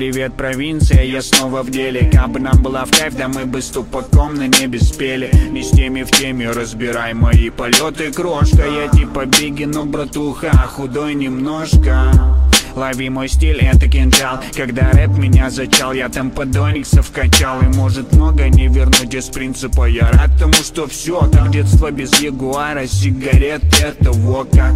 привет, провинция, я снова в деле. Как бы нам была в кайф, да мы бы ступаком на небе спели. Не с теми в теме, разбирай мои полеты, крошка. Я типа Бигги, но братуха, худой немножко. Лови мой стиль, это кинжал. Когда рэп меня зачал, я там подониксов качал И может много не вернуть из принципа. Я рад тому, что все как детство без ягуара Сигарет, это во как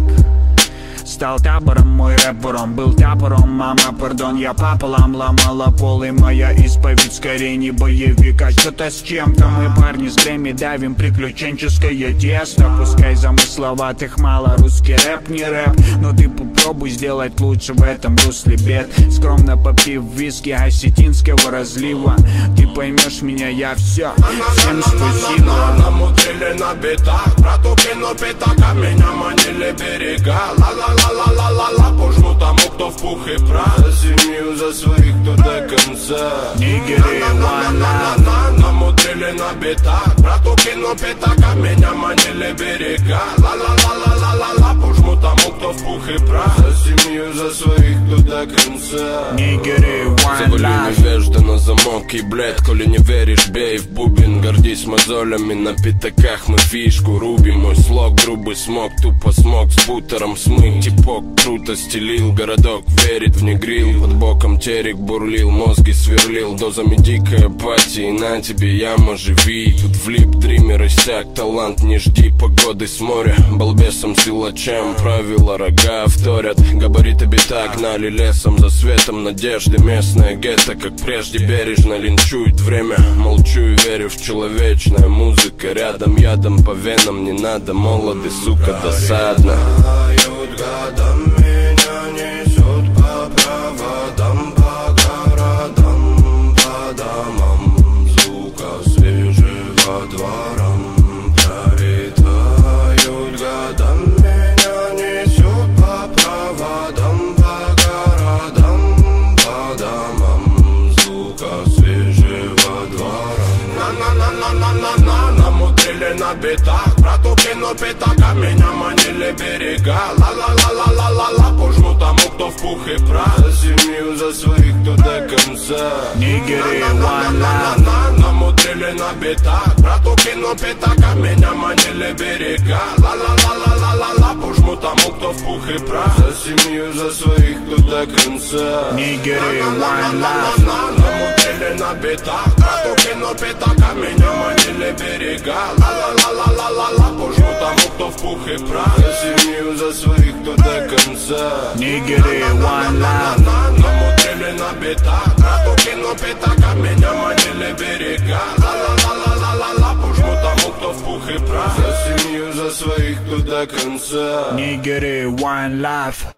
Стал табором, мой рэпером Был тапором, мама, пардон Я пополам ломала полы Моя исповедь скорее не боевик А что-то с чем-то. Мы парни с Грэмми давим приключенческое тесто. Пускай замысловатых мало Русский рэп не рэп. Но ты попробуй сделать лучше в этом русле бед. Скромно попив виски осетинского разлива. Ты поймешь меня, я все Всем спасибо. Намудрили на битах Брату кину пятака Меня манили берега. Ла-ла-ла-ла-ла-ла-ла своих, кто до конца. Нигери, На-на-на-на Намудрили на битах Брату кину пятака Меня манили берега. Ла-ла-ла-ла-ла-ла Пожму тому, кто в пух и прах. За семью, за своих, кто до конца. Нигери, one Завали love невежда на замок и блядь Коли не веришь, бей в бубен Гордись мозолями. На пятаках Мы фишку рубим Мой слог грубый смог Тупо смог с бутером смыть. Типок круто стелил Городок верит в негрил. Под боком терек бурлил Мозги сверлил. Дозами дикой апатии На тебе яма живи. Тут влип дример иссяк Талант не жди погоды с моря. Балбесом силачам Правила рога вторят. Габариты бита гнали лесом За светом надежды. Местная гетто, как прежде Бережно линчует время. Молчу и верю в человечное Музыка рядом, ядом по венам Не надо, молоды, сука, досадно на битах, брату кину пятака, меня манили берега. Ла-ла-ла-ла-ла-ла-ла, пожму тому, кто в пух и прах. За семью, за своих, кто до конца. Нигери, one намудрили на битах, брату кину пятака, меня манили берега. Ла-ла-ла-ла-ла-ла-ла, пожму тому, кто в пух и прах. За семью, за своих, кто до конца. Нигери, one love На намудрили на битах Брату кину пятака, меня манили берега Ла-ла-ла-ла-ла-ла-ла Пожму тому, кто в пух и прах. За семью, за своих, кто до конца. Нигери, one love. На намудрили на битах Брату кину пятака, меня манили берега Ла-ла-ла-ла-ла-ла-ла Пожму тому, кто в пух и прах. За семью, за своих, кто до конца. Нигери, one love